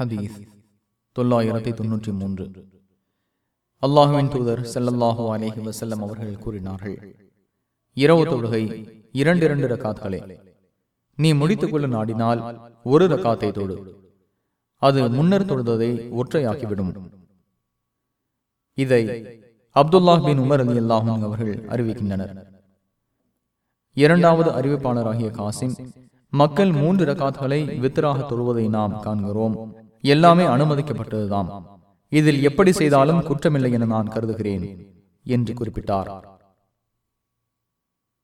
ஹதீஸ் தொள்ளாயிரத்தி தொன்னூற்றி மூன்று. அல்லாஹுவின் தூதர் செல்லல்லாஹு அலேஹி வசல்லம் அவர்கள் கூறினார்கள் இரவு தொழுகை இரண்டு இரண்டு ரக்காத்களே நீ முடித்துக் கொள்ள நாடினால் ஒரு ரக்காத்தை தொடு அது முன்னர் தொழுததை ஒற்றையாக்கிவிடும். இதை அப்துல்லாஹ் பின் உமர் அலி அல்லாஹும் அவர்கள் அறிவிக்கின்றனர். இரண்டாவது அறிவிப்பாளராகிய காசிம் மக்கள் மூன்று ரகாத்களை வித்தராக தொழுவதை நாம் காண்கிறோம். எல்லாமே அனுமதிக்கப்பட்டதுதான் இதில் எப்படி செய்தாலும் குற்றமில்லை என நான் கருதுகிறேன் என்று குறிப்பிட்டார்.